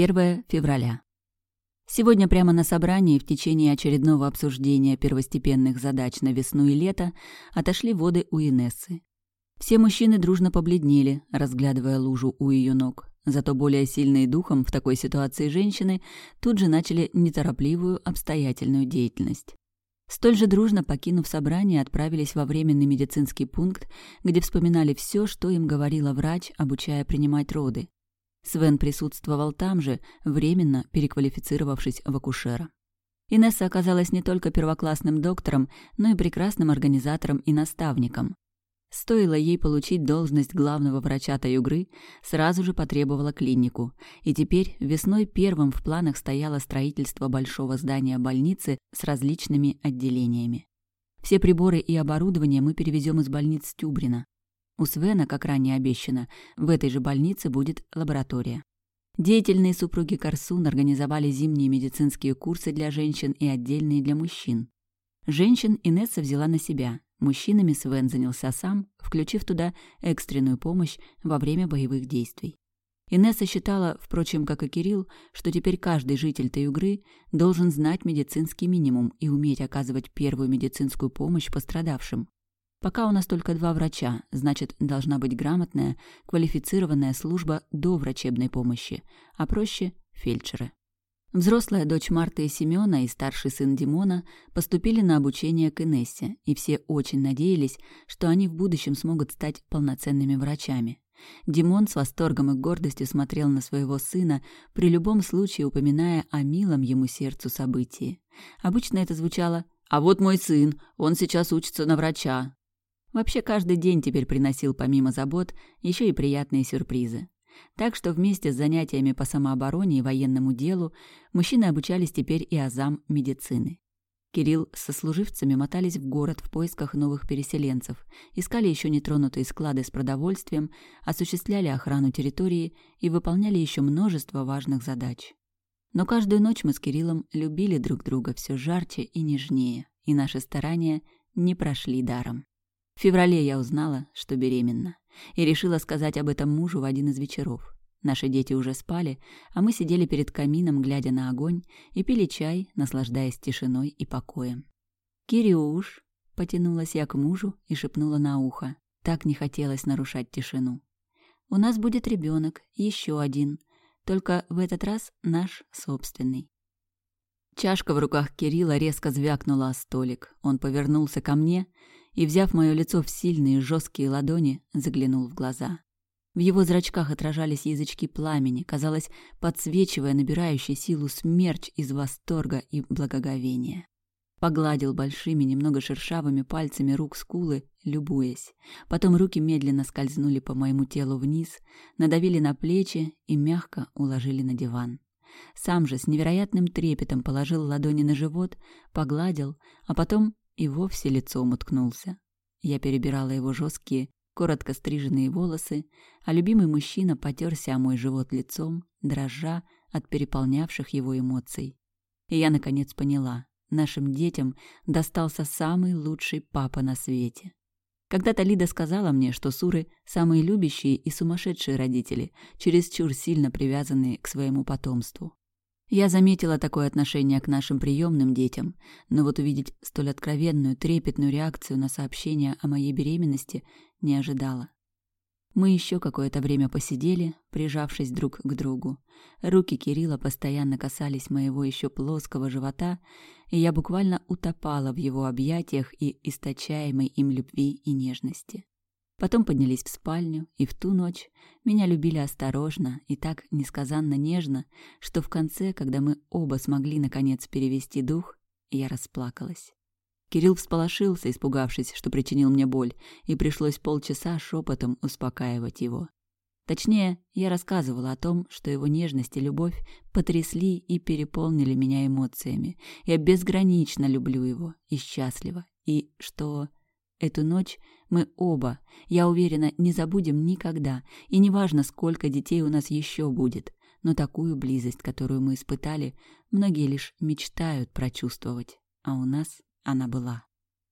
1 февраля. Сегодня прямо на собрании в течение очередного обсуждения первостепенных задач на весну и лето отошли воды у Инессы. Все мужчины дружно побледнели, разглядывая лужу у ее ног. Зато более сильные духом в такой ситуации женщины тут же начали неторопливую обстоятельную деятельность. Столь же дружно, покинув собрание, отправились во временный медицинский пункт, где вспоминали все, что им говорила врач, обучая принимать роды. Свен присутствовал там же, временно переквалифицировавшись в акушера. Инесса оказалась не только первоклассным доктором, но и прекрасным организатором и наставником. Стоило ей получить должность главного врача Таюгры, сразу же потребовала клинику, и теперь весной первым в планах стояло строительство большого здания больницы с различными отделениями. Все приборы и оборудование мы перевезем из больниц Тюбрина. У Свена, как ранее обещано, в этой же больнице будет лаборатория. Деятельные супруги Корсун организовали зимние медицинские курсы для женщин и отдельные для мужчин. Женщин Инесса взяла на себя. Мужчинами Свен занялся сам, включив туда экстренную помощь во время боевых действий. Инесса считала, впрочем, как и Кирилл, что теперь каждый житель Таюгры должен знать медицинский минимум и уметь оказывать первую медицинскую помощь пострадавшим. Пока у нас только два врача, значит, должна быть грамотная, квалифицированная служба до врачебной помощи, а проще – фельдшеры. Взрослая дочь Марты и Семёна и старший сын Димона поступили на обучение к Инессе, и все очень надеялись, что они в будущем смогут стать полноценными врачами. Димон с восторгом и гордостью смотрел на своего сына, при любом случае упоминая о милом ему сердцу событии. Обычно это звучало «А вот мой сын, он сейчас учится на врача, Вообще каждый день теперь приносил помимо забот еще и приятные сюрпризы. Так что вместе с занятиями по самообороне и военному делу мужчины обучались теперь и азам медицины. Кирилл со служивцами мотались в город в поисках новых переселенцев, искали еще нетронутые склады с продовольствием, осуществляли охрану территории и выполняли еще множество важных задач. Но каждую ночь мы с Кириллом любили друг друга все жарче и нежнее, и наши старания не прошли даром. В феврале я узнала, что беременна, и решила сказать об этом мужу в один из вечеров. Наши дети уже спали, а мы сидели перед камином, глядя на огонь, и пили чай, наслаждаясь тишиной и покоем. «Кирюш!» — потянулась я к мужу и шепнула на ухо. Так не хотелось нарушать тишину. «У нас будет ребенок, еще один, только в этот раз наш собственный». Чашка в руках Кирилла резко звякнула о столик. Он повернулся ко мне и, взяв мое лицо в сильные жесткие ладони, заглянул в глаза. В его зрачках отражались язычки пламени, казалось, подсвечивая набирающий силу смерч из восторга и благоговения. Погладил большими, немного шершавыми пальцами рук скулы, любуясь. Потом руки медленно скользнули по моему телу вниз, надавили на плечи и мягко уложили на диван. Сам же с невероятным трепетом положил ладони на живот, погладил, а потом и вовсе лицом уткнулся. Я перебирала его жесткие, коротко стриженные волосы, а любимый мужчина потерся о мой живот лицом, дрожа от переполнявших его эмоций. И я, наконец, поняла, нашим детям достался самый лучший папа на свете. Когда-то Лида сказала мне, что суры – самые любящие и сумасшедшие родители, чересчур сильно привязанные к своему потомству. Я заметила такое отношение к нашим приемным детям, но вот увидеть столь откровенную, трепетную реакцию на сообщение о моей беременности не ожидала. Мы еще какое-то время посидели, прижавшись друг к другу. Руки Кирилла постоянно касались моего еще плоского живота, и я буквально утопала в его объятиях и источаемой им любви и нежности. Потом поднялись в спальню, и в ту ночь меня любили осторожно и так несказанно нежно, что в конце, когда мы оба смогли наконец перевести дух, я расплакалась. Кирилл всполошился, испугавшись, что причинил мне боль, и пришлось полчаса шепотом успокаивать его. Точнее, я рассказывала о том, что его нежность и любовь потрясли и переполнили меня эмоциями. Я безгранично люблю его и счастлива, и что Эту ночь мы оба, я уверена, не забудем никогда, и неважно, сколько детей у нас еще будет, но такую близость, которую мы испытали, многие лишь мечтают прочувствовать, а у нас она была.